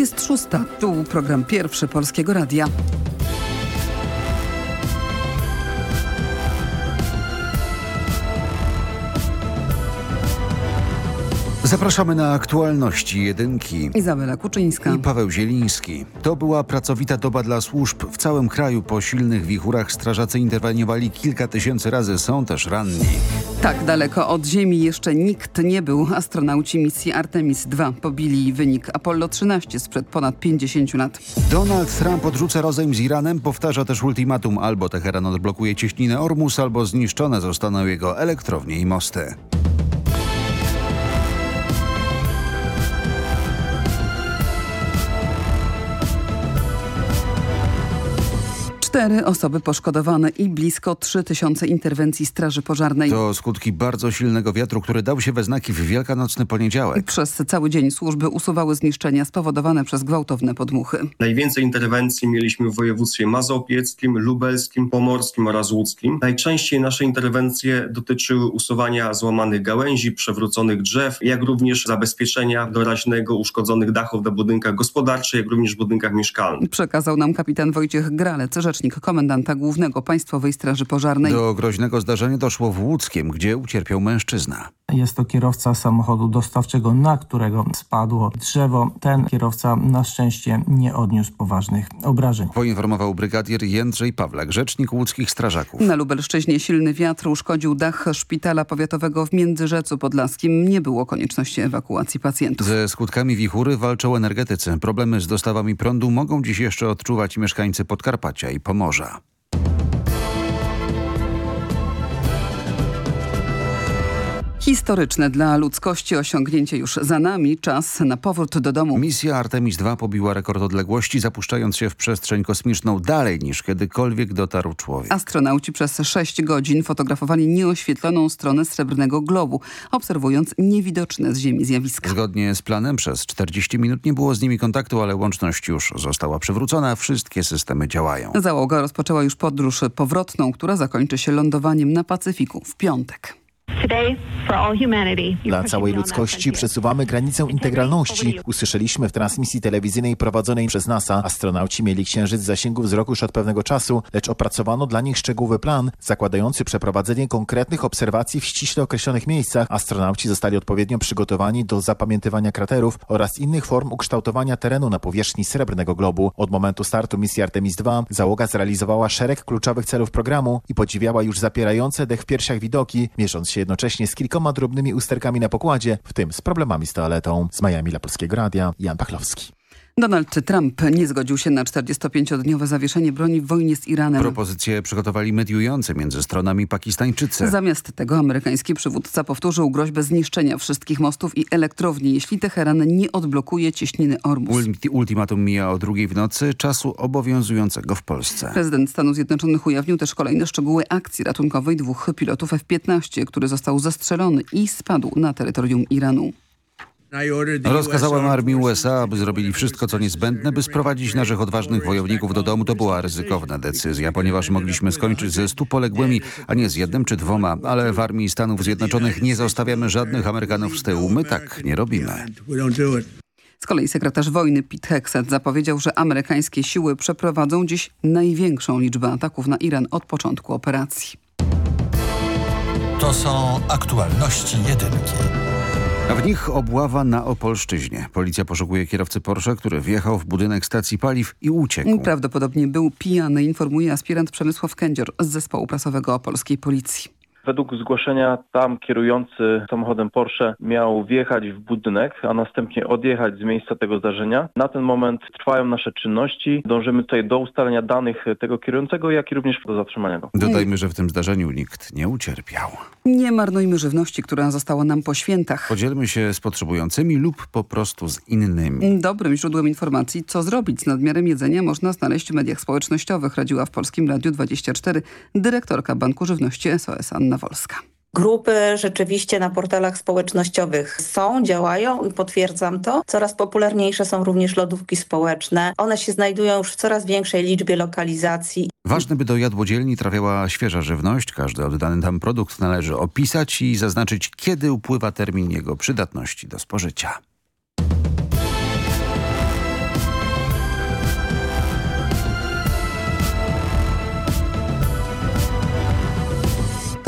Jest szósta. Tu program pierwszy Polskiego Radia. Zapraszamy na aktualności jedynki. Izabela Kuczyńska. I Paweł Zieliński. To była pracowita doba dla służb. W całym kraju po silnych wichurach strażacy interweniowali kilka tysięcy razy. Są też ranni. Tak daleko od Ziemi jeszcze nikt nie był. Astronauci misji Artemis II pobili wynik Apollo 13 sprzed ponad 50 lat. Donald Trump odrzuca rozejm z Iranem. Powtarza też ultimatum. Albo Teheran odblokuje cieśninę Ormus, albo zniszczone zostaną jego elektrownie i mosty. Cztery osoby poszkodowane i blisko 3000 interwencji Straży Pożarnej. To skutki bardzo silnego wiatru, który dał się we znaki w wielkanocny poniedziałek. Przez cały dzień służby usuwały zniszczenia spowodowane przez gwałtowne podmuchy. Najwięcej interwencji mieliśmy w województwie mazopieckim, lubelskim, pomorskim oraz łódzkim. Najczęściej nasze interwencje dotyczyły usuwania złamanych gałęzi, przewróconych drzew, jak również zabezpieczenia doraźnego uszkodzonych dachów na budynkach gospodarczych, jak również budynkach mieszkalnych. Przekazał nam kapitan Wojciech Gralec, rzecznik komendanta głównego Państwowej Straży Pożarnej. Do groźnego zdarzenia doszło w Łódzkiem, gdzie ucierpiał mężczyzna. Jest to kierowca samochodu dostawczego, na którego spadło drzewo. Ten kierowca na szczęście nie odniósł poważnych obrażeń. Poinformował brygadier Jędrzej Pawlak, rzecznik łódzkich strażaków. Na Lubelszczyźnie silny wiatr uszkodził dach szpitala powiatowego w Międzyrzecu Podlaskim. Nie było konieczności ewakuacji pacjentów. Ze skutkami wichury walczą energetycy. Problemy z dostawami prądu mogą dziś jeszcze odczuwać mieszkańcy Podkarpacia i Pomorza. Historyczne dla ludzkości osiągnięcie już za nami. Czas na powrót do domu. Misja Artemis II pobiła rekord odległości, zapuszczając się w przestrzeń kosmiczną dalej niż kiedykolwiek dotarł człowiek. Astronauci przez 6 godzin fotografowali nieoświetloną stronę Srebrnego Globu, obserwując niewidoczne z Ziemi zjawiska. Zgodnie z planem przez 40 minut nie było z nimi kontaktu, ale łączność już została przywrócona. Wszystkie systemy działają. Załoga rozpoczęła już podróż powrotną, która zakończy się lądowaniem na Pacyfiku w piątek. Dla całej ludzkości przesuwamy granicę integralności. Usłyszeliśmy w transmisji telewizyjnej prowadzonej przez NASA. Astronauci mieli księżyc w zasięgu wzroku już od pewnego czasu, lecz opracowano dla nich szczegółowy plan, zakładający przeprowadzenie konkretnych obserwacji w ściśle określonych miejscach. Astronauci zostali odpowiednio przygotowani do zapamiętywania kraterów oraz innych form ukształtowania terenu na powierzchni Srebrnego Globu. Od momentu startu misji Artemis II załoga zrealizowała szereg kluczowych celów programu i podziwiała już zapierające dech w piersiach widoki, mierząc się jednocześnie z kilkoma drobnymi usterkami na pokładzie, w tym z problemami z toaletą. Z Miami dla Polskiego Radia, Jan Pachlowski. Donald Trump nie zgodził się na 45-dniowe zawieszenie broni w wojnie z Iranem. Propozycję przygotowali mediujący między stronami Pakistańczycy. Zamiast tego amerykański przywódca powtórzył groźbę zniszczenia wszystkich mostów i elektrowni, jeśli Teheran nie odblokuje cieśniny Ormus. Ulti ultimatum mija o drugiej w nocy, czasu obowiązującego w Polsce. Prezydent Stanów Zjednoczonych ujawnił też kolejne szczegóły akcji ratunkowej dwóch pilotów F-15, który został zastrzelony i spadł na terytorium Iranu. Rozkazałem armii USA, aby zrobili wszystko, co niezbędne, by sprowadzić naszych odważnych wojowników do domu. To była ryzykowna decyzja, ponieważ mogliśmy skończyć ze stu poległymi, a nie z jednym czy dwoma. Ale w Armii Stanów Zjednoczonych nie zostawiamy żadnych Amerykanów z tyłu. My tak nie robimy. Z kolei sekretarz wojny Pete Hexet zapowiedział, że amerykańskie siły przeprowadzą dziś największą liczbę ataków na Iran od początku operacji. To są aktualności jedynki. A w nich obława na Opolszczyźnie. Policja poszukuje kierowcy Porsche, który wjechał w budynek stacji paliw i uciekł. Prawdopodobnie był pijany, informuje aspirant Przemysław Kędzior z zespołu prasowego Opolskiej Policji. Według zgłoszenia tam kierujący samochodem Porsche miał wjechać w budynek, a następnie odjechać z miejsca tego zdarzenia. Na ten moment trwają nasze czynności. Dążymy tutaj do ustalenia danych tego kierującego, jak i również do zatrzymania go. Dodajmy, że w tym zdarzeniu nikt nie ucierpiał. Nie marnujmy żywności, która została nam po świętach. Podzielmy się z potrzebującymi lub po prostu z innymi. Dobrym źródłem informacji, co zrobić z nadmiarem jedzenia, można znaleźć w mediach społecznościowych, radziła w Polskim Radiu 24 dyrektorka Banku Żywności SOS Anna Wolska. Grupy rzeczywiście na portalach społecznościowych są, działają i potwierdzam to. Coraz popularniejsze są również lodówki społeczne. One się znajdują już w coraz większej liczbie lokalizacji. Ważne, by do jadłodzielni trafiała świeża żywność. Każdy oddany tam produkt należy opisać i zaznaczyć, kiedy upływa termin jego przydatności do spożycia.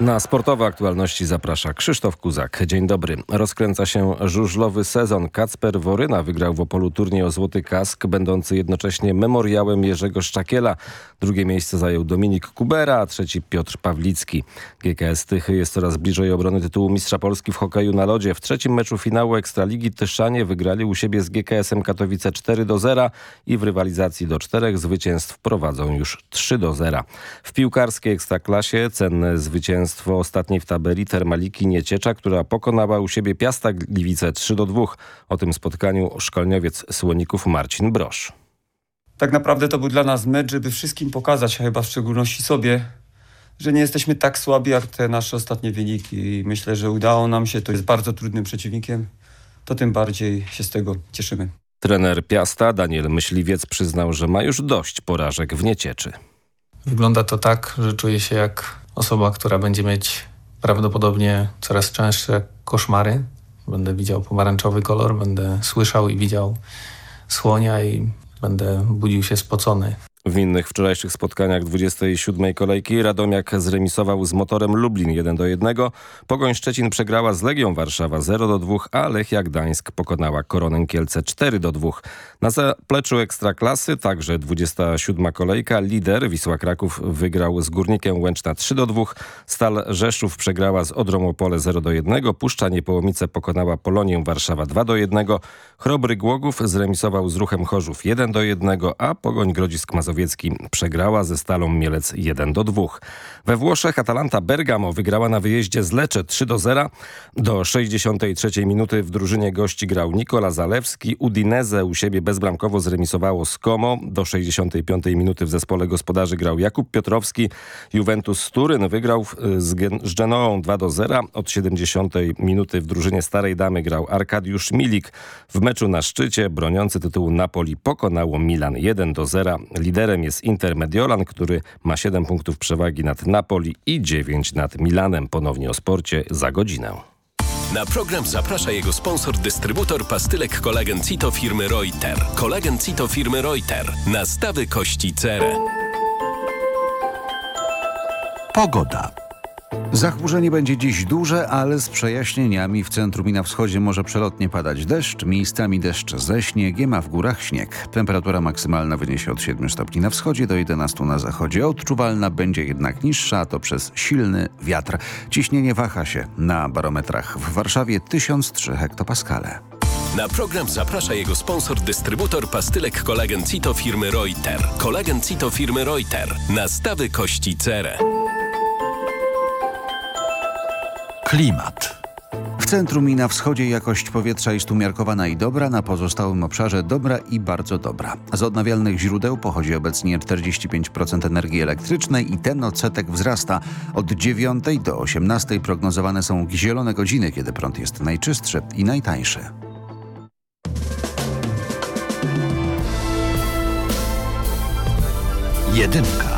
Na sportowe aktualności zaprasza Krzysztof Kuzak. Dzień dobry. Rozkręca się żużlowy sezon. Kacper Woryna wygrał w Opolu turniej o Złoty Kask, będący jednocześnie memoriałem Jerzego Szczakiela. Drugie miejsce zajął Dominik Kubera, a trzeci Piotr Pawlicki. GKS Tychy jest coraz bliżej obrony tytułu Mistrza Polski w hokeju na lodzie. W trzecim meczu finału Ekstraligi Tyszanie wygrali u siebie z GKS-em Katowice 4 do 0 i w rywalizacji do czterech zwycięstw prowadzą już 3 do 0. W piłkarskiej Ekstraklasie cenne zwycięstwo zwycięstwo ostatniej w tabeli Termaliki Nieciecza, która pokonała u siebie Piasta Gliwice 3 do 2. O tym spotkaniu szkolniowiec Słoników Marcin Brosz. Tak naprawdę to był dla nas mecz, żeby wszystkim pokazać, a chyba w szczególności sobie, że nie jesteśmy tak słabi jak te nasze ostatnie wyniki i myślę, że udało nam się, to jest bardzo trudnym przeciwnikiem, to tym bardziej się z tego cieszymy. Trener Piasta Daniel Myśliwiec przyznał, że ma już dość porażek w Niecieczy. Wygląda to tak, że czuję się jak osoba, która będzie mieć prawdopodobnie coraz częstsze koszmary. Będę widział pomarańczowy kolor, będę słyszał i widział słonia i będę budził się spocony. W innych wczorajszych spotkaniach 27. kolejki Radomiak zremisował z Motorem Lublin 1 do 1. Pogoń Szczecin przegrała z Legią Warszawa 0 do 2, a Lechia Gdańsk pokonała Koronę Kielce 4 do 2. Na zapleczu Ekstraklasy także 27. kolejka. Lider Wisła Kraków wygrał z Górnikiem Łęczna 3 do 2. Stal Rzeszów przegrała z Odrą Opole 0 do 1. Puszcza Niepołomice pokonała Polonię Warszawa 2 do 1. Chrobry Głogów zremisował z Ruchem Chorzów 1 do 1, a Pogoń Grodzisk Mazowiecki przegrała ze Stalą Mielec 1 do 2. We Włoszech Atalanta Bergamo wygrała na wyjeździe z Lecce 3 do 0. Do 63 minuty w drużynie gości grał Nikola Zalewski. Udinese u siebie bezbramkowo zremisowało z Como. Do 65 minuty w zespole gospodarzy grał Jakub Piotrowski. Juventus Turyn wygrał z, z Genoą 2 do 0. Od 70 minuty w drużynie Starej Damy grał Arkadiusz Milik. W meczu na szczycie broniący tytułu Napoli pokonało Milan 1 do 0. Liderem jest Inter Mediolan, który ma 7 punktów przewagi nad Napoli i 9 nad Milanem. Ponownie o sporcie za godzinę. Na program zaprasza jego sponsor, dystrybutor pastylek kolagen Cito firmy Reuter. Kolagen Cito firmy Reuter. Nastawy kości cerę. Pogoda. Zachmurzenie będzie dziś duże, ale z przejaśnieniami w centrum i na wschodzie może przelotnie padać deszcz, miejscami deszcz ze śniegiem, a w górach śnieg. Temperatura maksymalna wyniesie od 7 stopni na wschodzie do 11 na zachodzie. Odczuwalna będzie jednak niższa, to przez silny wiatr. Ciśnienie waha się na barometrach w Warszawie 1003 hektopaskale. Na program zaprasza jego sponsor, dystrybutor pastylek kolagen Cito firmy Reuter. Kolagen Cito firmy Reuter. Nastawy kości cerę. Klimat. W centrum i na wschodzie jakość powietrza jest umiarkowana i dobra, na pozostałym obszarze dobra i bardzo dobra. Z odnawialnych źródeł pochodzi obecnie 45% energii elektrycznej i ten odsetek wzrasta. Od 9 do 18 prognozowane są zielone godziny, kiedy prąd jest najczystszy i najtańszy. Jedynka.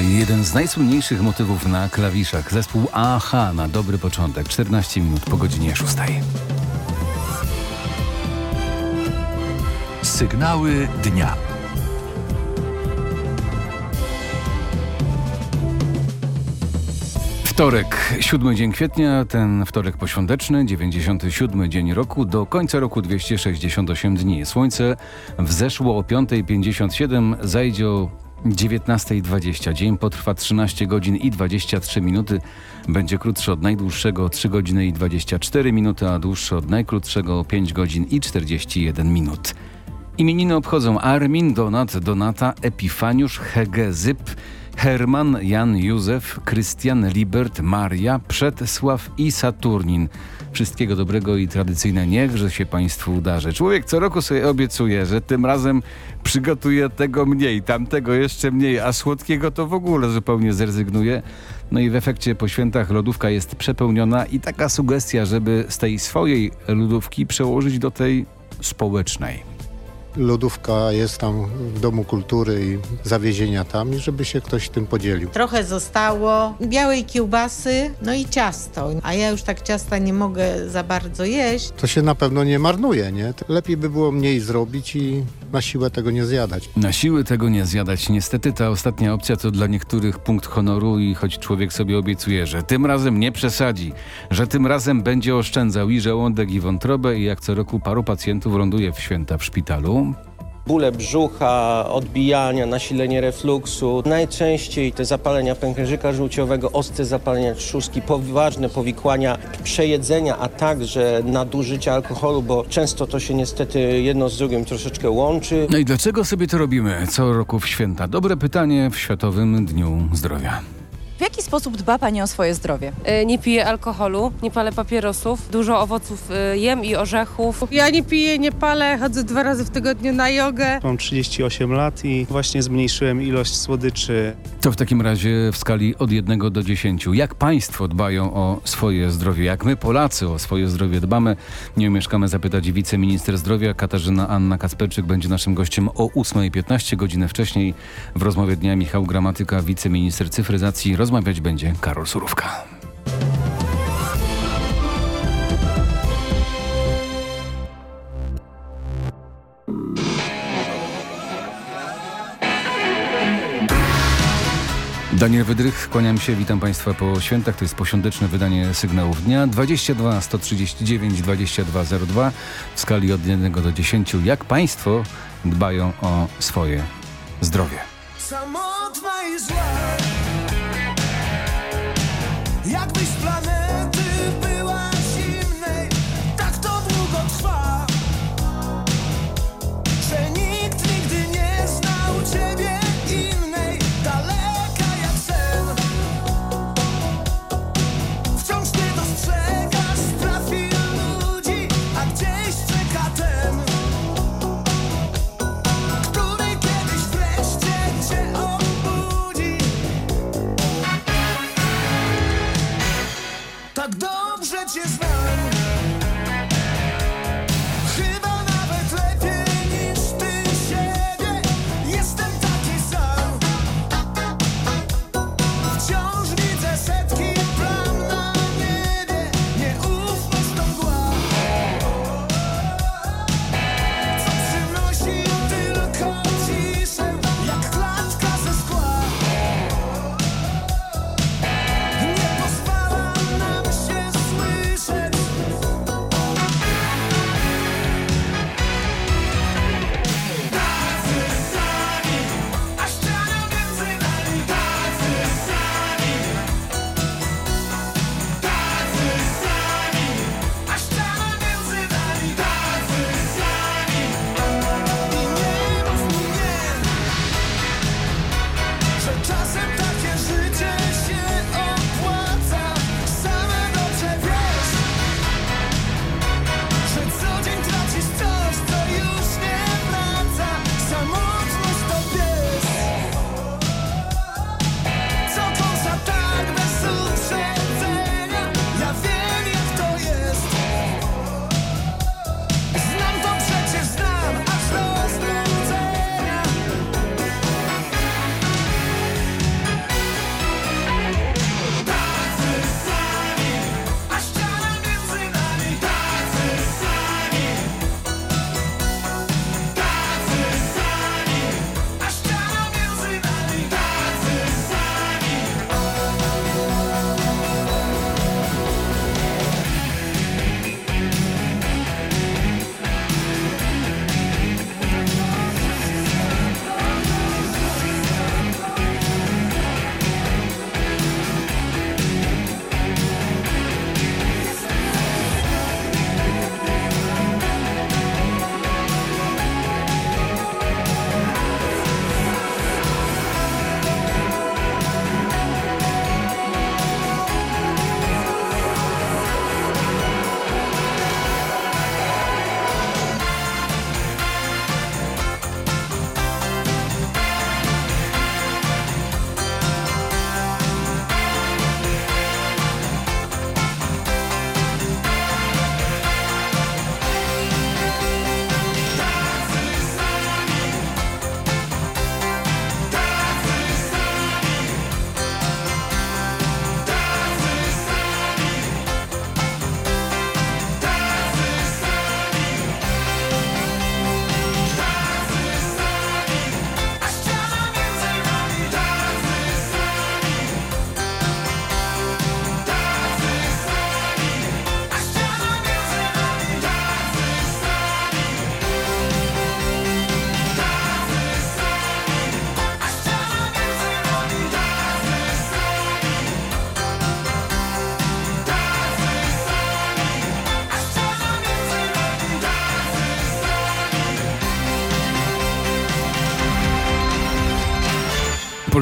Bodaj jeden z najsłynniejszych motywów na klawiszach. Zespół AHA na dobry początek. 14 minut po godzinie 6. Sygnały dnia. Wtorek, siódmy dzień kwietnia, ten wtorek poświąteczny, 97 dzień roku, do końca roku 268 dni. Słońce wzeszło o 5.57, zajdzie o 19.20. Dzień potrwa 13 godzin i 23 minuty. Będzie krótszy od najdłuższego 3 godziny i 24 minuty, a dłuższy od najkrótszego 5 godzin i 41 minut. Imieniny obchodzą Armin, Donat, Donata, Epifaniusz, Hegezyp, Herman, Jan, Józef, Krystian, Libert, Maria, Przedsław i Saturnin. Wszystkiego dobrego i tradycyjne niechże się Państwu udarzy. Człowiek co roku sobie obiecuje, że tym razem przygotuje tego mniej, tamtego jeszcze mniej, a słodkiego to w ogóle zupełnie zrezygnuje. No i w efekcie po świętach lodówka jest przepełniona i taka sugestia, żeby z tej swojej lodówki przełożyć do tej społecznej lodówka jest tam w Domu Kultury i zawiezienia tam i żeby się ktoś tym podzielił. Trochę zostało białej kiełbasy, no i ciasto, a ja już tak ciasta nie mogę za bardzo jeść. To się na pewno nie marnuje, nie? Lepiej by było mniej zrobić i na siłę tego nie zjadać. Na siłę tego nie zjadać. Niestety ta ostatnia opcja to dla niektórych punkt honoru i choć człowiek sobie obiecuje, że tym razem nie przesadzi, że tym razem będzie oszczędzał i żołądek i wątrobę i jak co roku paru pacjentów ląduje w święta w szpitalu, bóle brzucha, odbijania, nasilenie refluksu. Najczęściej te zapalenia pęcherzyka żółciowego, ostre zapalenia trzustki, poważne powikłania, przejedzenia, a także nadużycia alkoholu, bo często to się niestety jedno z drugim troszeczkę łączy. No i dlaczego sobie to robimy co roku w święta? Dobre pytanie w Światowym Dniu Zdrowia. W jaki sposób dba Pani o swoje zdrowie? E, nie piję alkoholu, nie palę papierosów, dużo owoców e, jem i orzechów. Ja nie piję, nie palę, chodzę dwa razy w tygodniu na jogę. Mam 38 lat i właśnie zmniejszyłem ilość słodyczy. To w takim razie w skali od 1 do 10. Jak Państwo dbają o swoje zdrowie? Jak my Polacy o swoje zdrowie dbamy? Nie umieszkamy zapytać wiceminister zdrowia Katarzyna Anna Kasperczyk będzie naszym gościem o 8.15 godzinę wcześniej. W rozmowie dnia Michał Gramatyka, wiceminister cyfryzacji Rozmawiać będzie Karol Surówka. Daniel Wydrych, kłaniam się, witam Państwa po świętach. To jest posiądeczne wydanie sygnałów dnia 22 139 2202 w skali od 1 do 10. Jak Państwo dbają o swoje zdrowie? Samotna i zła. Jakbyś z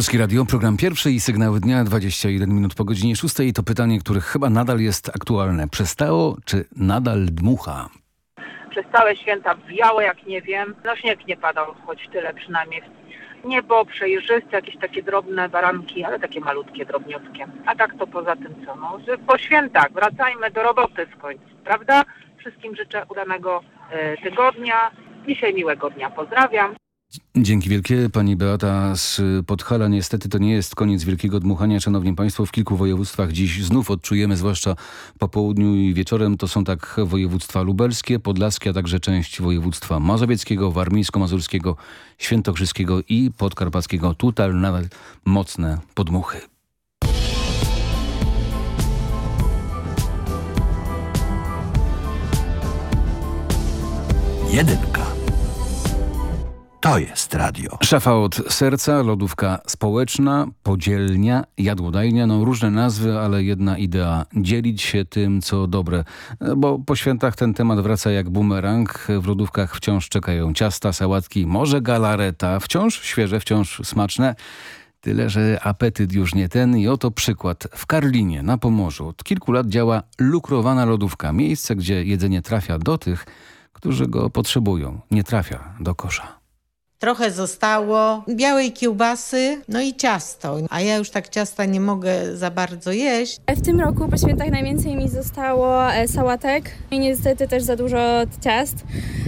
Polskie Radio, program pierwszy i sygnały dnia 21 minut po godzinie 6. To pytanie, które chyba nadal jest aktualne. Przestało czy nadal dmucha? Przez całe święta wiało jak nie wiem. No śnieg nie padał, choć tyle przynajmniej. Niebo przejrzyste, jakieś takie drobne baranki, ale takie malutkie, drobniutkie. A tak to poza tym co? No, po świętach wracajmy do roboty w końcu, prawda? Wszystkim życzę udanego y, tygodnia. Dzisiaj miłego dnia. Pozdrawiam. Dzięki wielkie. Pani Beata z Podhala. Niestety to nie jest koniec wielkiego dmuchania. Szanowni Państwo, w kilku województwach dziś znów odczujemy, zwłaszcza po południu i wieczorem. To są tak województwa lubelskie, podlaskie, a także część województwa mazowieckiego, warmińsko-mazurskiego, świętokrzyskiego i podkarpackiego. Tutaj nawet mocne podmuchy. Jedynka. To jest radio. Szafa od serca, lodówka społeczna, podzielnia, jadłodajnia. No różne nazwy, ale jedna idea. Dzielić się tym, co dobre. Bo po świętach ten temat wraca jak bumerang. W lodówkach wciąż czekają ciasta, sałatki, może galareta. Wciąż świeże, wciąż smaczne. Tyle, że apetyt już nie ten i oto przykład. W Karlinie na Pomorzu od kilku lat działa lukrowana lodówka. Miejsce, gdzie jedzenie trafia do tych, którzy go potrzebują. Nie trafia do kosza. Trochę zostało białej kiełbasy, no i ciasto. A ja już tak ciasta nie mogę za bardzo jeść. W tym roku po świętach najwięcej mi zostało e, sałatek i niestety też za dużo ciast.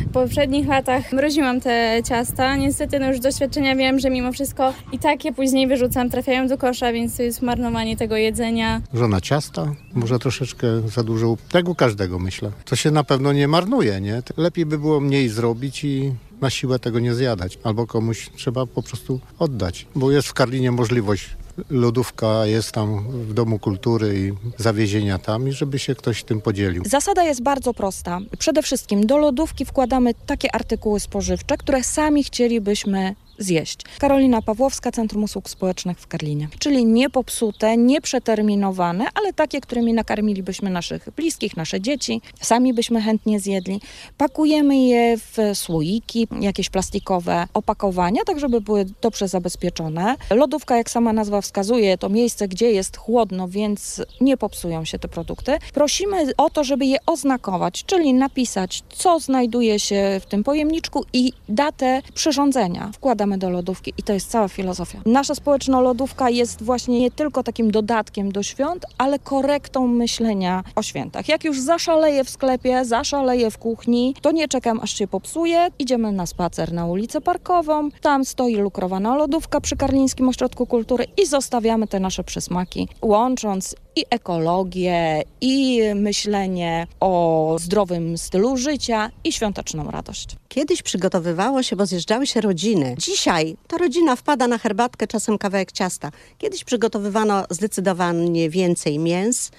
W poprzednich latach mroziłam te ciasta. Niestety no już z doświadczenia wiem, że mimo wszystko i tak je później wyrzucam, trafiają do kosza, więc to jest marnowanie tego jedzenia. Żona ciasta, może troszeczkę za dużo, u każdego myślę. To się na pewno nie marnuje, nie? Lepiej by było mniej zrobić i na siłę tego nie zjadać. Albo komuś trzeba po prostu oddać, bo jest w Karlinie możliwość lodówka jest tam w Domu Kultury i zawiezienia tam i żeby się ktoś tym podzielił. Zasada jest bardzo prosta. Przede wszystkim do lodówki wkładamy takie artykuły spożywcze, które sami chcielibyśmy zjeść. Karolina Pawłowska, Centrum Usług Społecznych w Karlinie. Czyli nie popsute, nie przeterminowane, ale takie, którymi nakarmilibyśmy naszych bliskich, nasze dzieci. Sami byśmy chętnie zjedli. Pakujemy je w słoiki, jakieś plastikowe opakowania, tak żeby były dobrze zabezpieczone. Lodówka, jak sama nazwa wskazuje, to miejsce, gdzie jest chłodno, więc nie popsują się te produkty. Prosimy o to, żeby je oznakować, czyli napisać, co znajduje się w tym pojemniczku i datę przyrządzenia. Wkładamy do lodówki i to jest cała filozofia. Nasza społeczna lodówka jest właśnie nie tylko takim dodatkiem do świąt, ale korektą myślenia o świętach. Jak już zaszaleję w sklepie, zaszaleję w kuchni, to nie czekam aż się popsuje. Idziemy na spacer na ulicę Parkową, tam stoi lukrowana lodówka przy Karlińskim Ośrodku Kultury i zostawiamy te nasze przysmaki, łącząc i ekologię, i myślenie o zdrowym stylu życia, i świąteczną radość. Kiedyś przygotowywało się, bo zjeżdżały się rodziny. Dzisiaj to rodzina wpada na herbatkę, czasem kawałek ciasta. Kiedyś przygotowywano zdecydowanie więcej mięs,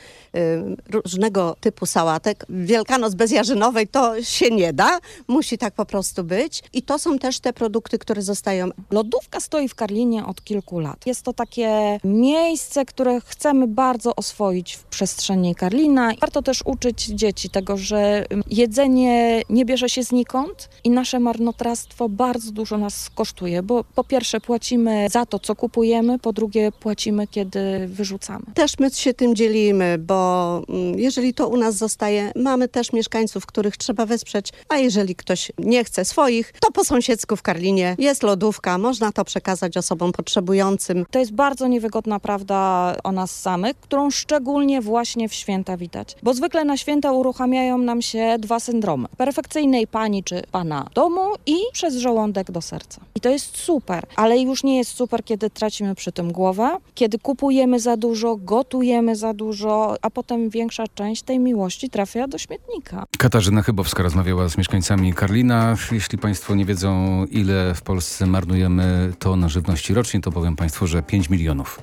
różnego typu sałatek. Wielkanoc bez jarzynowej to się nie da, musi tak po prostu być. I to są też te produkty, które zostają. Lodówka stoi w Karlinie od kilku lat. Jest to takie miejsce, które chcemy bardzo oswoić w przestrzeni Karlina. Warto też uczyć dzieci tego, że jedzenie nie bierze się znikąd i nasze marnotrawstwo bardzo dużo nas kosztuje, bo po pierwsze płacimy za to, co kupujemy, po drugie płacimy, kiedy wyrzucamy. Też my się tym dzielimy, bo jeżeli to u nas zostaje, mamy też mieszkańców, których trzeba wesprzeć, a jeżeli ktoś nie chce swoich, to po sąsiedzku w Karlinie jest lodówka, można to przekazać osobom potrzebującym. To jest bardzo niewygodna prawda o nas samych, którą szczególnie właśnie w święta widać, bo zwykle na święta uruchamiają nam się dwa syndromy. Perfekcyjnej pani czy pana domu i przez żołądek do serca. I to jest super, ale już nie jest super, kiedy tracimy przy tym głowę, kiedy kupujemy za dużo, gotujemy za dużo, a potem większa część tej miłości trafia do śmietnika. Katarzyna Chybowska rozmawiała z mieszkańcami Karlina. Jeśli Państwo nie wiedzą, ile w Polsce marnujemy ton żywności rocznie, to powiem Państwu, że 5 milionów.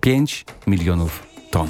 5 milionów ton.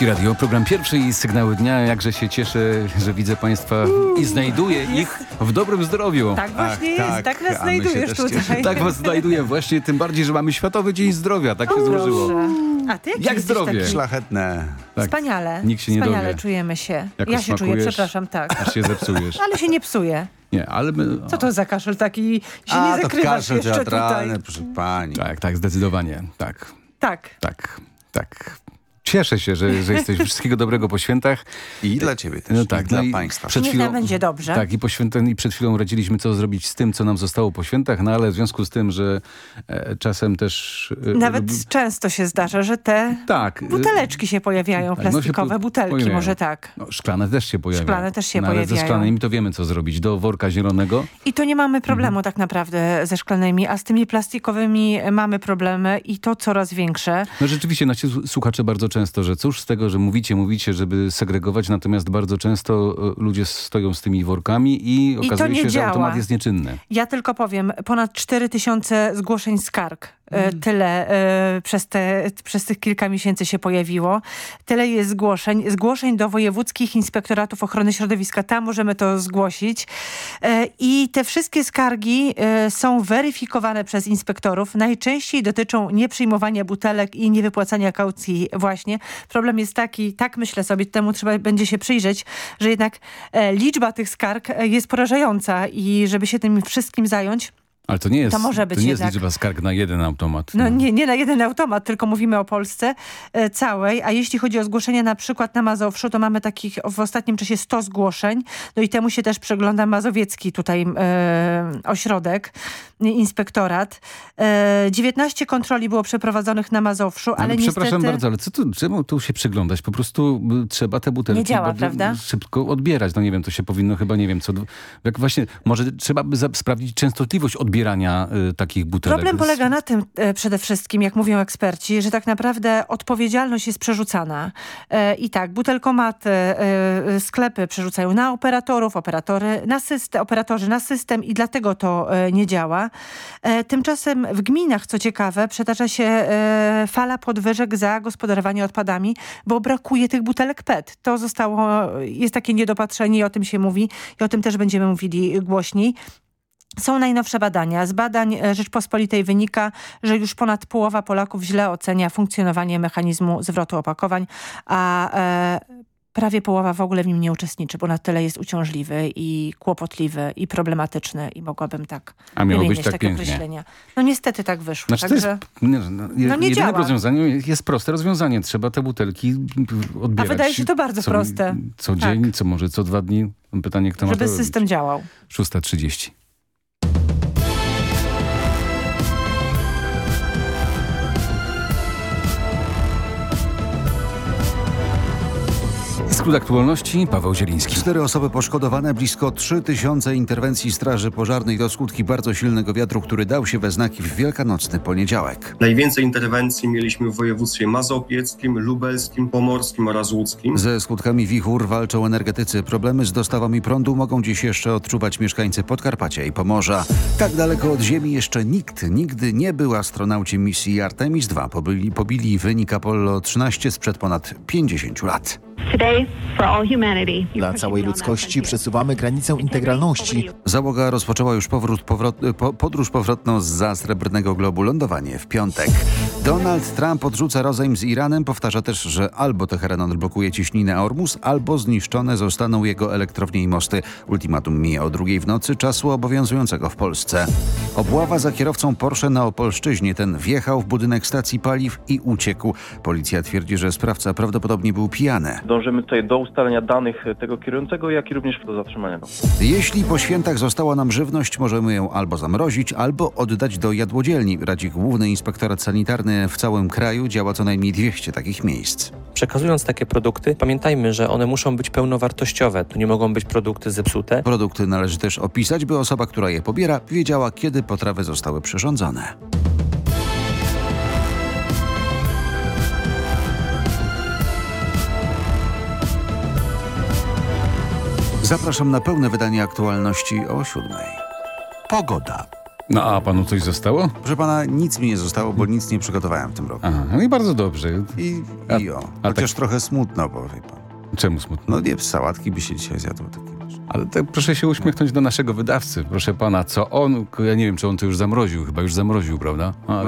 Polski Radio, program pierwszy i sygnały dnia. Jakże się cieszę, że widzę Państwa i znajduję ich w dobrym zdrowiu. Tak właśnie jest, tak nas znajdujesz tutaj. Tak was znajduję właśnie, tym bardziej, że mamy Światowy Dzień Zdrowia, tak się złożyło. A ty jak, zdrowie? Taki... Szlachetne. Tak. Wspaniale. Nikt się nie Wspaniale dowie. czujemy się. Jako ja się czuję, przepraszam, tak. Aż się zepsujesz. Ale się nie psuje. Nie, ale my... Co to za kaszel taki? Się A, nie to zakrywasz kaszel jeszcze teatralny, tutaj. proszę pani. Tak, tak, zdecydowanie, tak, Tak. tak, tak. Cieszę się, że, że jesteś wszystkiego dobrego po świętach. I dla ciebie też, No i tak, dla no i państwa. Przed Niech chwilą, nam będzie dobrze. Tak, i po świętach, i przed chwilą radziliśmy, co zrobić z tym, co nam zostało po świętach, no ale w związku z tym, że e, czasem też... E, Nawet lub- często się zdarza, że te tak, e, buteleczki się pojawiają, tak, no się plastikowe po- butelki, pojawiają. może tak. No, szklane też się pojawiają. Szklane też się no, ale ze pojawiają. szklanymi to wiemy, co zrobić. Do worka zielonego. I to nie mamy problemu Mhm. tak naprawdę ze szklanymi, a z tymi plastikowymi mamy problemy i to coraz większe. No rzeczywiście, nasi słuchacze bardzo często, że cóż z tego, że mówicie, mówicie, żeby segregować, natomiast bardzo często e, ludzie stoją z tymi workami i okazuje się, że działa. automat jest nieczynny. Ja tylko powiem, ponad 4 tysiące zgłoszeń skarg. E, Mhm. Tyle e, przez, te, przez tych kilka miesięcy się pojawiło. Tyle jest zgłoszeń. Zgłoszeń do wojewódzkich inspektoratów ochrony środowiska. Tam możemy to zgłosić. E, I te wszystkie skargi są weryfikowane przez inspektorów. Najczęściej dotyczą nieprzyjmowania butelek i niewypłacania kaucji właśnie. Problem jest taki, tak myślę sobie, temu trzeba będzie się przyjrzeć, że jednak liczba tych skarg jest porażająca i żeby się tym wszystkim zająć, Ale to nie jest, To może być to nie jest liczba skarg na jeden automat. no nie, nie na jeden automat, tylko mówimy o Polsce e, całej, a jeśli chodzi o zgłoszenia na przykład na Mazowszu, to mamy takich w ostatnim czasie 100 zgłoszeń, no i temu się też przygląda Mazowiecki tutaj e, ośrodek, inspektorat. E, 19 kontroli było przeprowadzonych na Mazowszu, ale, Ale przepraszam niestety... bardzo, ale co tu, czemu tu się przyglądać? Po prostu y, trzeba te butelki Nie działa, prawda? szybko odbierać. No nie wiem, to się powinno chyba, nie wiem, co... Jak właśnie, może trzeba by sprawdzić częstotliwość odbierania y, takich butelek. Problem polega na tym e, przede wszystkim, jak mówią eksperci, że tak naprawdę odpowiedzialność jest przerzucana. E, I tak, butelkomaty, e, sklepy przerzucają na operatorów, operatory na system, operatorzy na system i dlatego to nie działa. Tymczasem w gminach, co ciekawe, przetarza się fala podwyżek za gospodarowanie odpadami, bo brakuje tych butelek PET. To zostało, jest takie niedopatrzenie i o tym się mówi i o tym też będziemy mówili głośniej. Są najnowsze badania. Z badań e, Rzeczpospolitej wynika, że już ponad połowa Polaków źle ocenia funkcjonowanie mechanizmu zwrotu opakowań, a e, prawie połowa w ogóle w nim nie uczestniczy, bo na tyle jest uciążliwy i kłopotliwy i problematyczny i mogłabym tak A miało być tak pięknie. określenia. No niestety tak wyszło. Znaczy Także... jest, nie, no, No nie działa. rozwiązanie jest proste rozwiązanie. Trzeba te butelki odbierać. A wydaje się to bardzo co, proste. Co dzień, co może co dwa dni. Pytanie, kto ma Żeby to robić. system działał. 6.30. Skrót aktualności, Paweł Zieliński. Cztery osoby poszkodowane, blisko 3000 interwencji Straży Pożarnej to skutki bardzo silnego wiatru, który dał się we znaki w wielkanocny poniedziałek. Najwięcej interwencji mieliśmy w województwie mazowieckim, lubelskim, pomorskim oraz łódzkim. Ze skutkami wichur walczą energetycy. Problemy z dostawami prądu mogą dziś jeszcze odczuwać mieszkańcy Podkarpacia i Pomorza. Tak daleko od Ziemi jeszcze nikt nigdy nie był astronauci misji Artemis II. Pobili, pobili wynik Apollo 13 sprzed ponad 50 lat. Dla całej ludzkości przesuwamy granicę integralności. Załoga rozpoczęła już powrót, powrot, po, podróż powrotną z Srebrnego Globu, lądowanie w piątek. Donald Trump odrzuca rozejm z Iranem, powtarza też, że albo Teheran odblokuje ciśninę Ormus, albo zniszczone zostaną jego elektrownie i mosty. Ultimatum mija o drugiej w nocy czasu obowiązującego w Polsce. Obława za kierowcą Porsche na Opolszczyźnie. Ten wjechał w budynek stacji paliw i uciekł. Policja twierdzi, że sprawca prawdopodobnie był pijany. Dążymy tutaj do ustalenia danych tego kierującego, jak i również do zatrzymania go. Jeśli po świętach została nam żywność, możemy ją albo zamrozić, albo oddać do jadłodzielni. Radzi Główny Inspektorat Sanitarny w całym kraju działa co najmniej 200 takich miejsc. Przekazując takie produkty, pamiętajmy, że one muszą być pełnowartościowe. To nie mogą być produkty zepsute. Produkty należy też opisać, by osoba, która je pobiera, wiedziała, kiedy potrawy zostały przyrządzone. Zapraszam na pełne wydanie aktualności o siódmej. Pogoda. No a panu coś zostało? Proszę pana, nic mi nie zostało, bo nic nie przygotowałem w tym roku. Aha, no i bardzo dobrze. I, A- i o. a Chociaż tak- trochę smutno, bo wie pan. Czemu smutno? No nie, sałatki by się dzisiaj zjadło takie. Ale tak proszę się uśmiechnąć do naszego wydawcy. Proszę pana, co on, ja nie wiem, czy on to już zamroził, chyba już zamroził, prawda? A,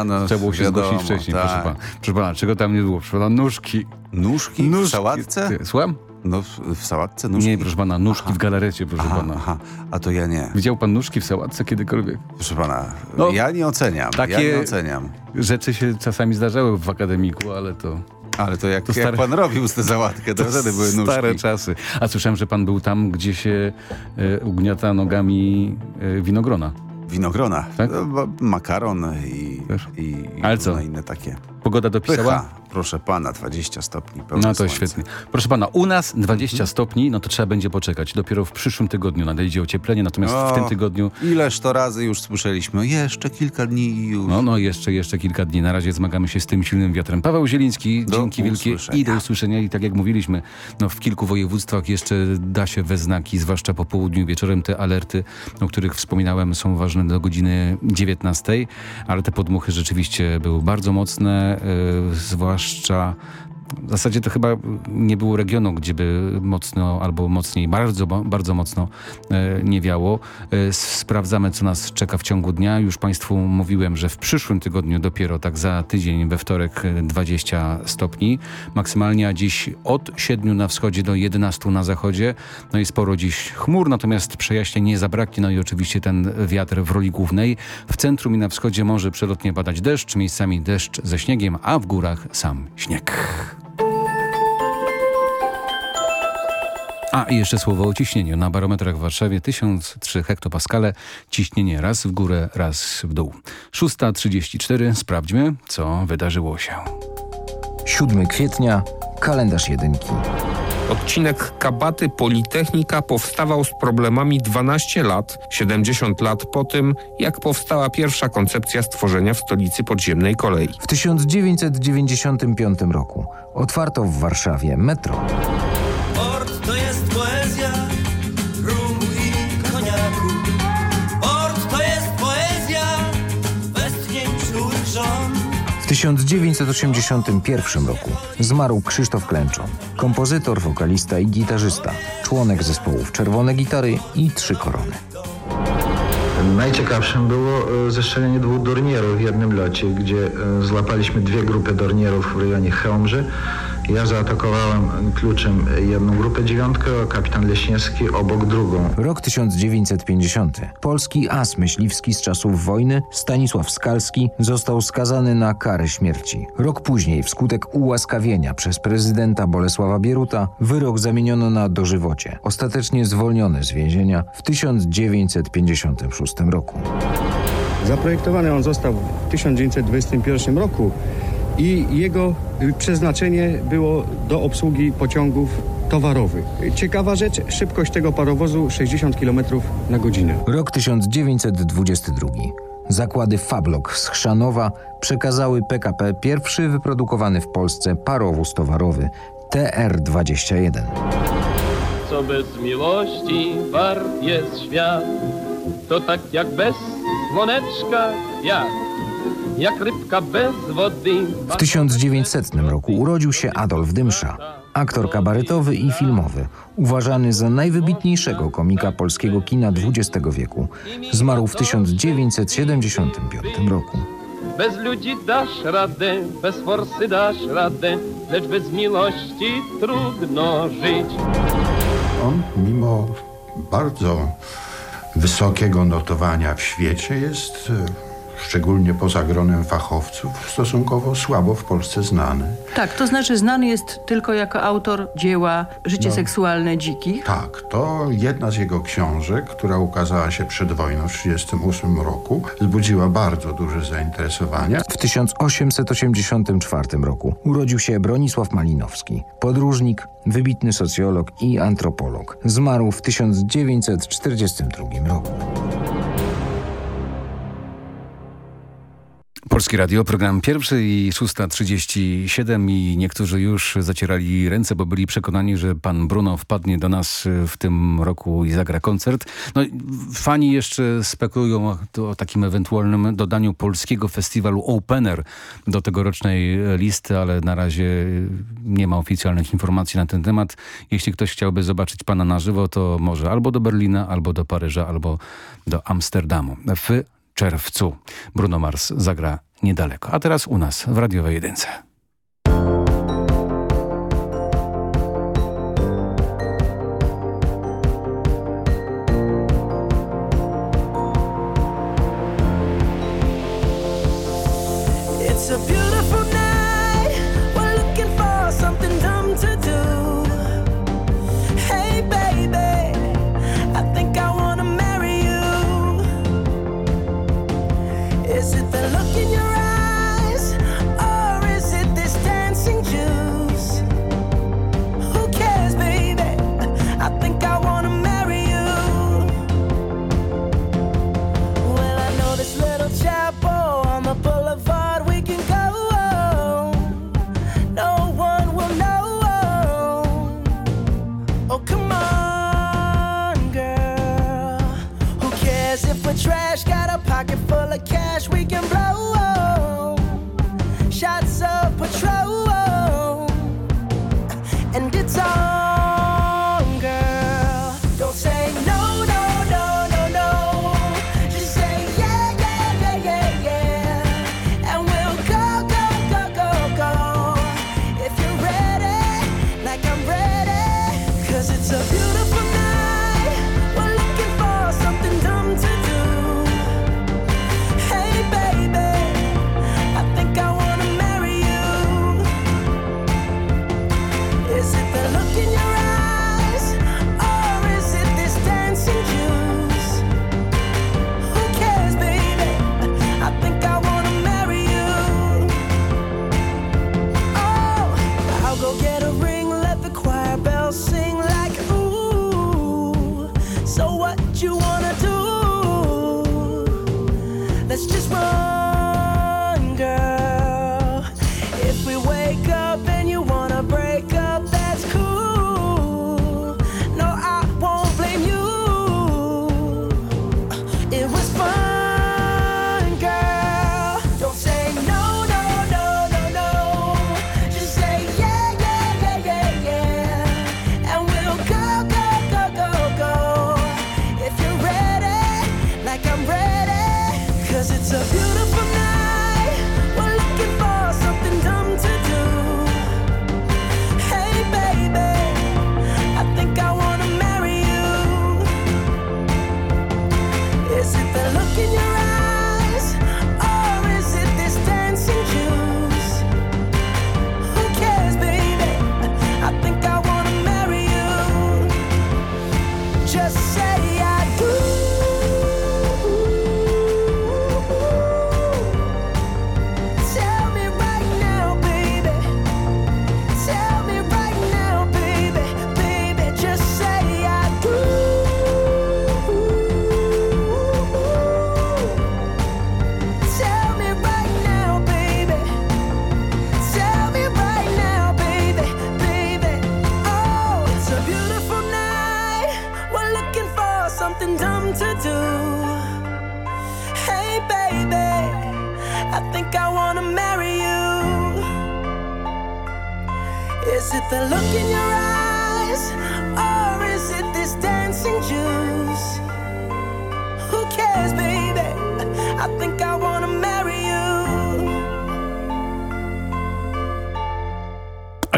A, no, trzeba było się wiadomo, zgłosić wcześniej, tak. proszę pana. Proszę pana, czego tam nie było? Proszę pana, nóżki. Nóżki, w sałatce? Słucham? No w, sałatce nóżki? Nie, proszę pana, nóżki w galarecie, proszę Aha, pana. aha, a to ja nie. Widział pan nóżki w sałatce kiedykolwiek? Proszę pana, No, ja nie oceniam, takie- ja nie oceniam. Rzeczy się czasami zdarzały w akademiku, ale to... Ale to jak, To jak stare- pan robił z tę załatkę, to, wtedy były nóżki. Stare czasy. A słyszałem, że pan był tam, gdzie się e, ugniata nogami e, winogrona. Winogrona, Tak? No, makaron i, i, i Ale co? inne takie. Pogoda dopisała? Pycha, proszę pana, 20 stopni, pełne No to słońce. świetnie. Proszę pana, u nas 20 stopni, no to trzeba będzie poczekać. Dopiero w przyszłym tygodniu nadejdzie ocieplenie, natomiast w O, tym tygodniu Ileż to razy już słyszeliśmy, jeszcze kilka dni i już. No, no, jeszcze, jeszcze kilka dni. Na razie zmagamy się z tym silnym wiatrem. Paweł Zieliński, Do dzięki wielkie i do usłyszenia. I tak jak mówiliśmy, no, w kilku województwach jeszcze da się we znaki, zwłaszcza po południu, wieczorem te alerty, o których wspominałem, są ważne do godziny 19, ale te podmuchy rzeczywiście były bardzo mocne, zwłaszcza w zasadzie to chyba nie było regionu, gdzie by mocno albo mocniej, bardzo, bardzo mocno e, nie wiało. E, sprawdzamy, co nas czeka w ciągu dnia. Już Państwu mówiłem, że w przyszłym tygodniu dopiero tak za tydzień, we wtorek e, 20 stopni. Maksymalnie a dziś od 7 na wschodzie do 11 na zachodzie. No i sporo dziś chmur, natomiast przejaśnień nie zabraknie. No i oczywiście ten wiatr w roli głównej. W centrum i na wschodzie może przelotnie padać deszcz, miejscami deszcz ze śniegiem, a w górach sam śnieg. A i jeszcze słowo o ciśnieniu. Na barometrach w Warszawie 1003 hektopaskale. Ciśnienie raz w górę, raz w dół. 6.34. Sprawdźmy, co wydarzyło się. 7 kwietnia, kalendarz jedynki. Odcinek Kabaty Politechnika powstawał z problemami 12 lat, 70 lat po tym, jak powstała pierwsza koncepcja stworzenia w stolicy podziemnej kolei. W 1995 roku otwarto w Warszawie metro. 1981 roku zmarł Krzysztof Klęczon, kompozytor, wokalista i gitarzysta, członek zespołów Czerwone Gitary i Trzy Korony. Najciekawszym było e, zestrzelenie dwóch dornierów w jednym locie, gdzie e, złapaliśmy dwie grupy dornierów w rejonie Chełmży. Ja zaatakowałem kluczem jedną grupę dziewiątkę, a kapitan Leśniewski obok drugą. Rok 1950. Polski as myśliwski z czasów wojny, Stanisław Skalski, został skazany na karę śmierci. Rok później, wskutek ułaskawienia przez prezydenta Bolesława Bieruta, wyrok zamieniono na dożywocie. Ostatecznie zwolniony z więzienia w 1956 roku. Zaprojektowany on został w 1921 roku i jego y, przeznaczenie było do obsługi pociągów towarowych. Ciekawa rzecz, szybkość tego parowozu 60 km na godzinę. Rok 1922. Zakłady Fablok z Chrzanowa przekazały PKP pierwszy wyprodukowany w Polsce parowóz towarowy TR-21. Co bez miłości wart jest świat, to tak jak bez dzwoneczka wiatr, jak rybka bez wody. W 1900 roku urodził się Adolf Dymsza, aktor kabaretowy i filmowy, uważany za najwybitniejszego komika polskiego kina XX wieku. Zmarł w 1975 roku. Bez ludzi dasz radę, bez forsy dasz radę, lecz bez miłości trudno żyć. On mimo bardzo wysokiego notowania w świecie jest e, szczególnie poza gronem fachowców stosunkowo słabo w Polsce znany. Tak, to znaczy znany jest tylko jako autor dzieła Życie No. seksualne dzikich. Tak, to jedna z jego książek, która ukazała się przed wojną w 1938 roku, wzbudziła bardzo duże zainteresowanie. W 1884 roku urodził się Bronisław Malinowski, podróżnik, wybitny socjolog i antropolog. Zmarł w 1942 roku. Polski Radio, program pierwszy i 6.37 i niektórzy już zacierali ręce, bo byli przekonani, że pan Bruno wpadnie do nas w tym roku i zagra koncert. No, fani jeszcze spekulują o takim ewentualnym dodaniu polskiego festiwalu Opener do tegorocznej listy, ale na razie nie ma oficjalnych informacji na ten temat. Jeśli ktoś chciałby zobaczyć pana na żywo, to może albo do Berlina, albo do Paryża, albo do Amsterdamu. W czerwcu. Bruno Mars zagra niedaleko. A teraz u nas w radiowej jedynce.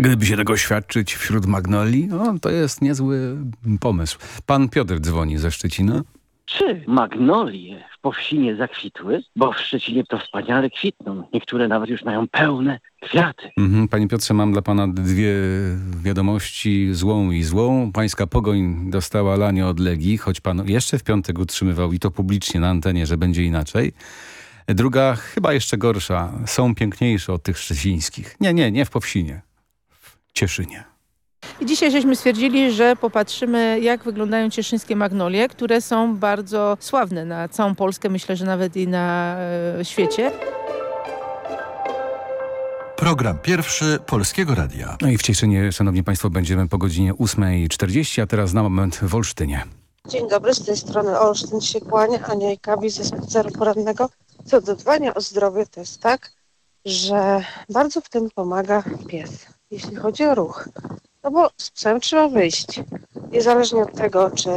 Gdyby się tego świadczyć wśród magnolii, no, to jest niezły pomysł. Pan Piotr dzwoni ze Szczecina. Czy magnolie w Powsinie zakwitły? Bo w Szczecinie to wspaniale kwitną. Niektóre nawet już mają pełne kwiaty. Mhm, panie Piotrze, mam dla pana dwie wiadomości, złą i złą. Pańska pogoń dostała lanie od Legii, choć pan jeszcze w piątek utrzymywał i to publicznie na antenie, że będzie inaczej. Druga, chyba jeszcze gorsza, są piękniejsze od tych szczecińskich. Nie, nie, nie w Powsinie. Cieszynie. I dzisiaj żeśmy stwierdzili, że popatrzymy jak wyglądają cieszyńskie magnolie, które są bardzo sławne na całą Polskę, myślę, że nawet i na e, świecie. Program pierwszy Polskiego Radia. No i w Cieszynie, szanowni państwo, będziemy po godzinie 8.40, a teraz na moment w Olsztynie. Dzień dobry, z tej strony Olsztyn się kłania, Ania i Kabi ze spaceru porannego. Co do dbania o zdrowie, to jest tak, że bardzo w tym pomaga pies, jeśli chodzi o ruch. No bo z psem trzeba wyjść. Niezależnie od tego, czy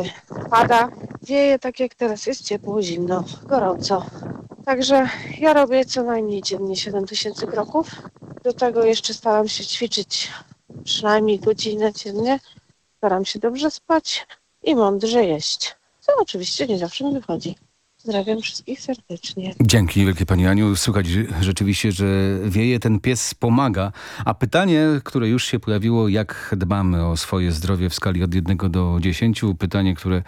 pada, wieje tak jak teraz jest ciepło, zimno, gorąco. Także ja robię co najmniej dziennie 7 tysięcy kroków. Do tego jeszcze staram się ćwiczyć przynajmniej godzinę dziennie. Staram się dobrze spać i mądrze jeść. Co oczywiście nie zawsze mi wychodzi. Pozdrawiam wszystkich serdecznie. Dzięki wielkie Pani Aniu. Słuchać rzeczywiście, że wieje, ten pies pomaga. A pytanie, które już się pojawiło, jak dbamy o swoje zdrowie w skali od 1 do 10. Pytanie, które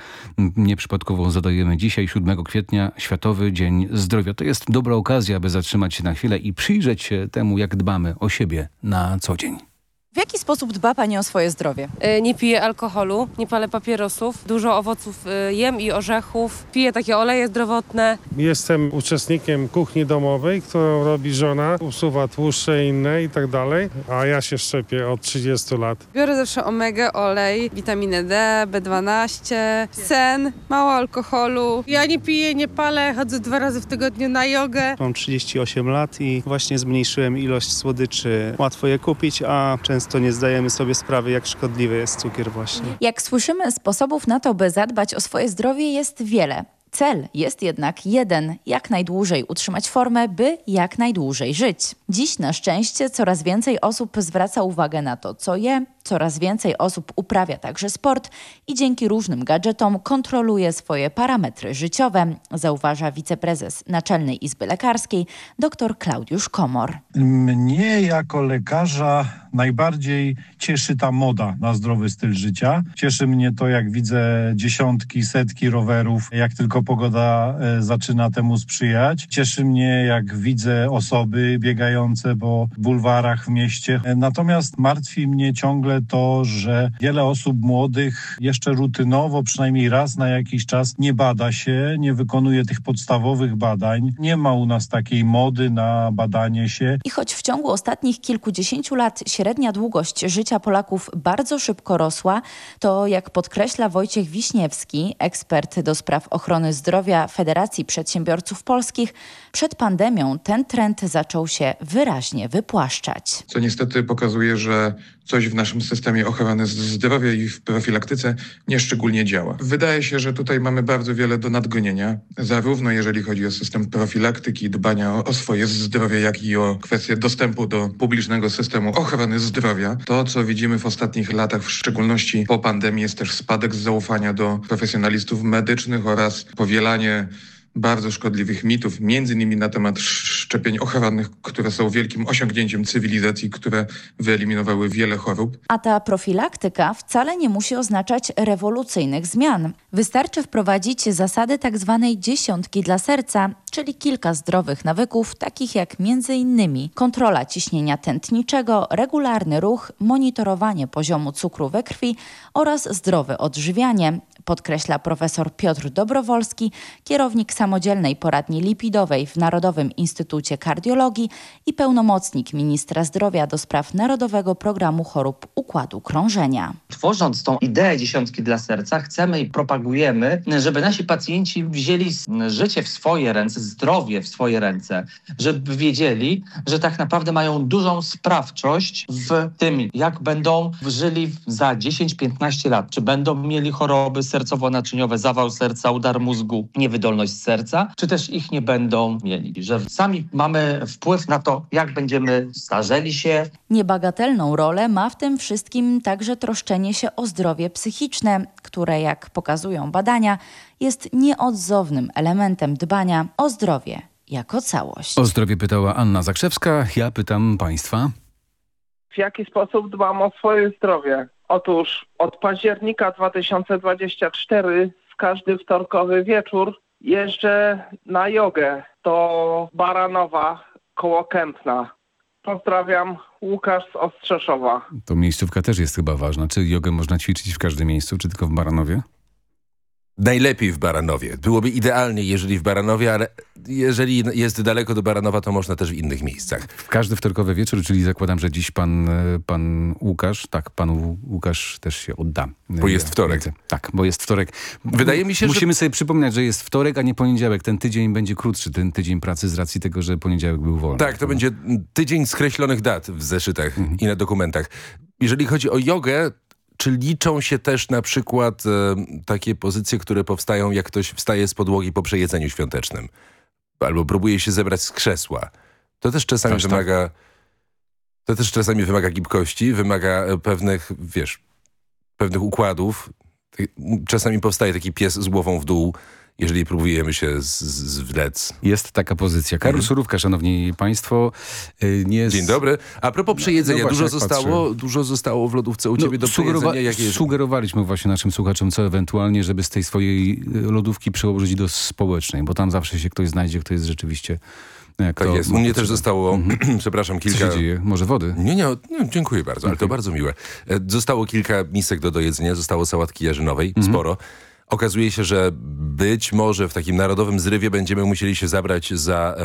nieprzypadkowo zadajemy dzisiaj, 7 kwietnia, Światowy Dzień Zdrowia. To jest dobra okazja, aby zatrzymać się na chwilę i przyjrzeć się temu, jak dbamy o siebie na co dzień. W jaki sposób dba Pani o swoje zdrowie? Nie piję alkoholu, nie palę papierosów, dużo owoców jem i orzechów, piję takie oleje zdrowotne. Jestem uczestnikiem kuchni domowej, którą robi żona, usuwa tłuszcze inne i tak dalej, a ja się szczepię od 30 lat. Biorę zawsze omegę, olej, witaminę D, B12, sen, mało alkoholu. Ja nie piję, nie palę, chodzę dwa razy w tygodniu na jogę. Mam 38 lat i właśnie zmniejszyłem ilość słodyczy. Łatwo je kupić, a często często nie zdajemy sobie sprawy, jak szkodliwy jest cukier właśnie. Jak słyszymy, sposobów na to, by zadbać o swoje zdrowie jest wiele. Cel jest jednak jeden, jak najdłużej utrzymać formę, by jak najdłużej żyć. Dziś na szczęście coraz więcej osób zwraca uwagę na to, co je, coraz więcej osób uprawia także sport i dzięki różnym gadżetom kontroluje swoje parametry życiowe, zauważa wiceprezes Naczelnej Izby Lekarskiej dr Klaudiusz Komor. Mnie jako lekarza najbardziej cieszy ta moda na zdrowy styl życia. Cieszy mnie to, jak widzę dziesiątki, setki rowerów, jak tylko pogoda zaczyna temu sprzyjać. Cieszy mnie, jak widzę osoby biegające po bulwarach w mieście. Natomiast martwi mnie ciągle to, że wiele osób młodych jeszcze rutynowo, przynajmniej raz na jakiś czas nie bada się, nie wykonuje tych podstawowych badań. Nie ma u nas takiej mody na badanie się. I choć w ciągu ostatnich kilkudziesięciu lat średnia długość życia Polaków bardzo szybko rosła, to jak podkreśla Wojciech Wiśniewski, ekspert do spraw ochrony zdrowia Federacji Przedsiębiorców Polskich, przed pandemią ten trend zaczął się wyraźnie wypłaszczać. Co niestety pokazuje, że coś w naszym systemie ochrony zdrowia i w profilaktyce nieszczególnie działa. Wydaje się, że tutaj mamy bardzo wiele do nadgonienia, zarówno jeżeli chodzi o system profilaktyki, dbania o swoje zdrowie, jak i o kwestię dostępu do publicznego systemu ochrony zdrowia. To, co widzimy w ostatnich latach, w szczególności po pandemii, jest też spadek zaufania do profesjonalistów medycznych oraz powielanie bardzo szkodliwych mitów, między innymi na temat szczepień ochronnych, które są wielkim osiągnięciem cywilizacji, które wyeliminowały wiele chorób. A ta profilaktyka wcale nie musi oznaczać rewolucyjnych zmian. Wystarczy wprowadzić zasady tak zwanej dziesiątki dla serca, czyli kilka zdrowych nawyków, takich jak między innymi kontrola ciśnienia tętniczego, regularny ruch, monitorowanie poziomu cukru we krwi oraz zdrowe odżywianie, podkreśla profesor Piotr Dobrowolski, kierownik samodzielnej poradni lipidowej w Narodowym Instytucie Kardiologii i pełnomocnik ministra zdrowia do spraw Narodowego Programu Chorób Układu Krążenia. Tworząc tą ideę dziesiątki dla serca, chcemy i propagujemy, żeby nasi pacjenci wzięli życie w swoje ręce, zdrowie w swoje ręce, żeby wiedzieli, że tak naprawdę mają dużą sprawczość w tym, jak będą żyli za 10-15 lat, czy będą mieli choroby sercowo-naczyniowe, zawał serca, udar mózgu, niewydolność serca, czy też ich nie będą mieli. Że sami mamy wpływ na to, jak będziemy starzeli się. Niebagatelną rolę ma w tym wszystkim także troszczenie się o zdrowie psychiczne, które, jak pokazują badania, jest nieodzownym elementem dbania o zdrowie jako całość. O zdrowie pytała Anna Zakrzewska, ja pytam Państwa. W jaki sposób dbam o swoje zdrowie? Otóż od października 2024 w każdy wtorkowy wieczór jeżdżę na jogę do Baranowa koło Kępna. Pozdrawiam, Łukasz z Ostrzeszowa. To miejscówka też jest chyba ważna. Czy jogę można ćwiczyć w każdym miejscu, czy tylko w Baranowie? Najlepiej w Baranowie. Byłoby idealnie, jeżeli w Baranowie, ale jeżeli jest daleko do Baranowa, to można też w innych miejscach. W każdy wtorkowy wieczór, czyli zakładam, że dziś pan, e, pan Łukasz, tak, pan Łukasz też się odda. Bo jest wtorek. Tak, bo jest wtorek. Wydaje mi się, Musimy że... sobie przypominać, że jest wtorek, a nie poniedziałek. Ten tydzień będzie krótszy, ten tydzień pracy z racji tego, że poniedziałek był wolny. Tak, to będzie tydzień skreślonych dat w zeszytach mhm. i na dokumentach. Jeżeli chodzi o jogę, czy liczą się też na przykład e, takie pozycje, które powstają, jak ktoś wstaje z podłogi po przejedzeniu świątecznym? Albo próbuje się zebrać z krzesła. To też czasami Aż wymaga... Tak? To też czasami wymaga gibkości, wymaga e, pewnych, wiesz, pewnych układów. Czasami powstaje taki pies z głową w dół, jeżeli próbujemy się zwlec. Jest taka pozycja. Karol mhm. Surówka, szanowni państwo. Y, nie Dzień dobry. A propos przejedzenia, no, dużo, zostało, dużo zostało w lodówce u no, ciebie do sugerowa przejedzenia? Sugerowaliśmy właśnie naszym słuchaczom, co ewentualnie, żeby z tej swojej y, lodówki przełożyć do społecznej, bo tam zawsze się ktoś znajdzie, kto jest rzeczywiście jak tak jest. U mnie też zostało, mhm. przepraszam, kilka... Co się dzieje? Może wody? Nie, nie, nie dziękuję bardzo, okay. ale to bardzo miłe. E, zostało kilka misek do dojedzenia, zostało sałatki jarzynowej, mhm. sporo. Okazuje się, że być może w takim narodowym zrywie będziemy musieli się zabrać za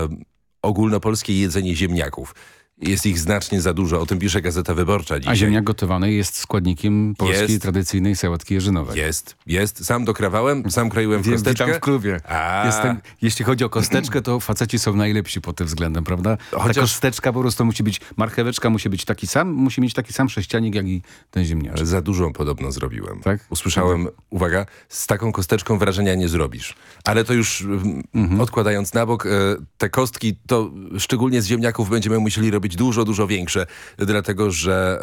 ogólnopolskie jedzenie ziemniaków. Jest ich znacznie za dużo, o tym pisze Gazeta Wyborcza dzisiaj. A ziemniak gotowany jest składnikiem polskiej jest, tradycyjnej sałatki jarzynowej. Jest, jest. Sam dokrawałem, sam kroiłem w kosteczkę. Witam w klubie. Jestem, jeśli chodzi o kosteczkę, to faceci są najlepsi pod tym względem, prawda? Chociaż... Ta kosteczka po prostu musi być, marcheweczka musi być taki sam, musi mieć taki sam sześcianik, jak i ten ziemniak. Ale za dużą podobno zrobiłem. Tak? Usłyszałem, tak. uwaga, z taką kosteczką wrażenia nie zrobisz. Ale to już mhm. odkładając na bok, e, te kostki, to szczególnie z ziemniaków będziemy musieli robić być dużo, dużo większe, dlatego że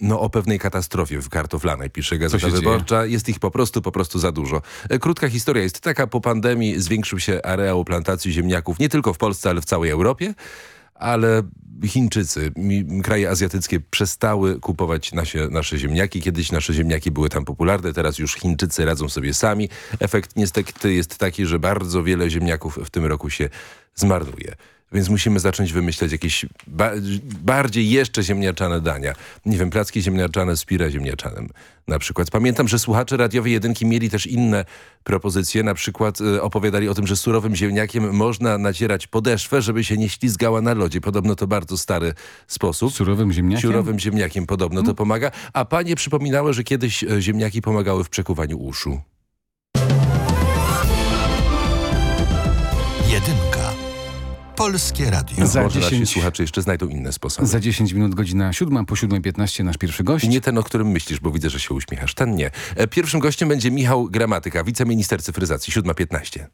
no, o pewnej katastrofie w kartoflanej pisze Gazeta Wyborcza. Dzieje? Jest ich po prostu, po prostu za dużo. E, krótka historia jest taka, po pandemii zwiększył się areał plantacji ziemniaków nie tylko w Polsce, ale w całej Europie ale Chińczycy, kraje azjatyckie przestały kupować nasze, nasze ziemniaki. Kiedyś nasze ziemniaki były tam popularne, teraz już Chińczycy radzą sobie sami. Efekt niestety jest taki, że bardzo wiele ziemniaków w tym roku się zmarnuje. Więc musimy zacząć wymyślać jakieś ba bardziej jeszcze ziemniaczane dania. Nie wiem, placki ziemniaczane z pire ziemniaczanym na przykład. Pamiętam, że słuchacze radiowej jedynki mieli też inne propozycje. Na przykład y, opowiadali o tym, że surowym ziemniakiem można nacierać podeszwę, żeby się nie ślizgała na lodzie. Podobno to bardzo stary sposób. Surowym ziemniakiem? Surowym ziemniakiem podobno to hmm. pomaga. A panie przypominały, że kiedyś e, ziemniaki pomagały w przekuwaniu uszu. Polskie Radio. Za Może 10... nasi słuchacze jeszcze znajdą inne sposoby. Za 10 minut godzina 7, po 7.15 nasz pierwszy gość. Nie ten, o którym myślisz, bo widzę, że się uśmiechasz. Ten nie. E, pierwszym gościem będzie Michał Gramatyka, wiceminister cyfryzacji, 7.15.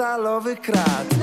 metalowy krat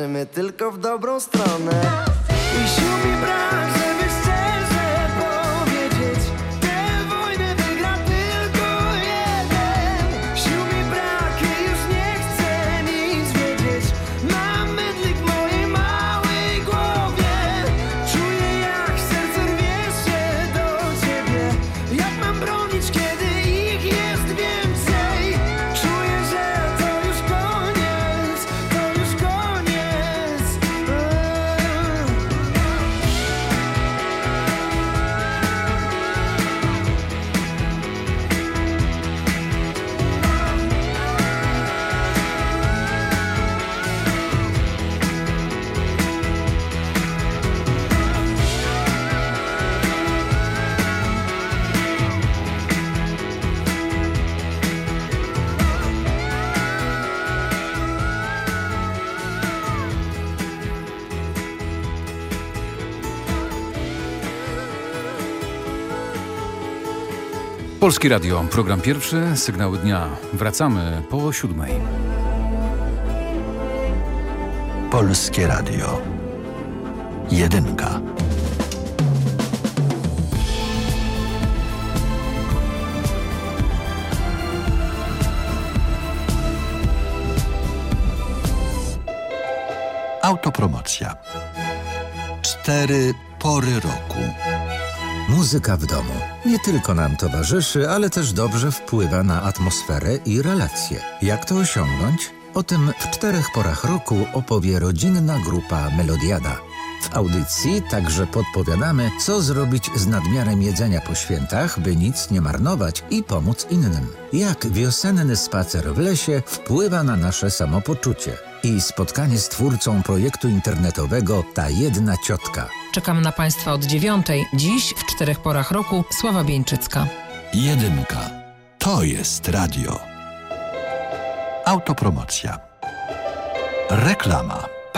patrzymy tylko w dobrą stronę. I sił mi brak, Polskie Radio, program pierwszy, sygnały dnia. Wracamy po siódmej. Polskie Radio. Jedynka. Autopromocja. Cztery pory roku. Muzyka w domu nie tylko nam towarzyszy, ale też dobrze wpływa na atmosferę i relacje. Jak to osiągnąć? O tym w czterech porach roku opowie rodzinna grupa Melodiada. W audycji także podpowiadamy, co zrobić z nadmiarem jedzenia po świętach, by nic nie marnować i pomóc innym. Jak wiosenny spacer w lesie wpływa na nasze samopoczucie. I spotkanie z twórcą projektu internetowego Ta Jedna Ciotka. Czekam na Państwa od dziewiątej. Dziś w czterech porach roku Sława Bieńczycka. Jedynka. To jest radio. Autopromocja. Reklama.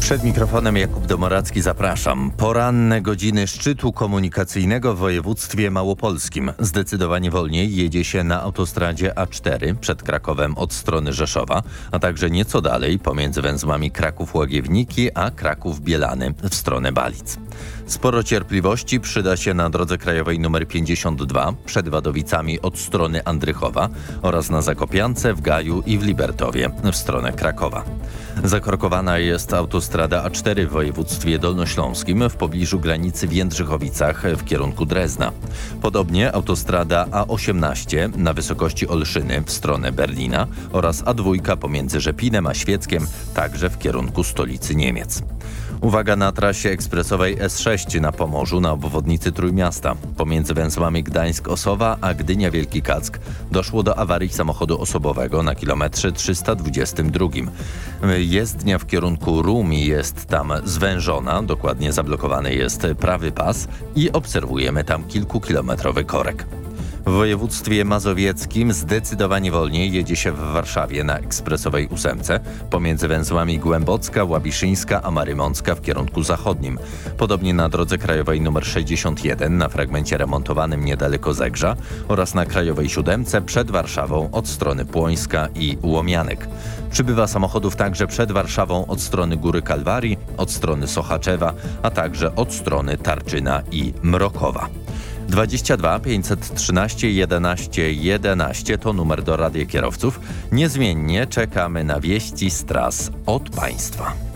Przed mikrofonem Jakub Domoracki zapraszam. Poranne godziny szczytu komunikacyjnego w województwie małopolskim. Zdecydowanie wolniej jedzie się na autostradzie A4 przed Krakowem od strony Rzeszowa, a także nieco dalej pomiędzy węzłami Kraków-Łagiewniki a Kraków-Bielany w stronę Balic. Sporo cierpliwości przyda się na drodze krajowej nr 52 przed Wadowicami od strony Andrychowa oraz na Zakopiance, w Gaju i w Libertowie w stronę Krakowa. Zakorkowana jest autostrada A4 w województwie dolnośląskim w pobliżu granicy w Jędrzychowicach w kierunku Drezna. Podobnie autostrada A18 na wysokości Olszyny w stronę Berlina oraz A2 pomiędzy Rzepinem a Świeckiem także w kierunku stolicy Niemiec. Uwaga na trasie ekspresowej S6 na Pomorzu na obwodnicy Trójmiasta. Pomiędzy węzłami Gdańsk-Osowa a Gdynia-Wielki Kack doszło do awarii samochodu osobowego na kilometrze 322. Jezdnia w kierunku Rumi jest tam zwężona, dokładnie zablokowany jest prawy pas i obserwujemy tam kilkukilometrowy korek. W województwie mazowieckim zdecydowanie wolniej jedzie się w Warszawie na ekspresowej ósemce pomiędzy węzłami Głębocka, Łabiszyńska a Marymącka w kierunku zachodnim. Podobnie na drodze krajowej nr 61 na fragmencie remontowanym niedaleko Zegrza oraz na krajowej siódemce przed Warszawą od strony Płońska i Łomianek. Przybywa samochodów także przed Warszawą od strony Góry Kalwarii, od strony Sochaczewa, a także od strony Tarczyna i Mrokowa. 22 513 11 11 to numer do Rady Kierowców. Niezmiennie czekamy na wieści z tras od Państwa.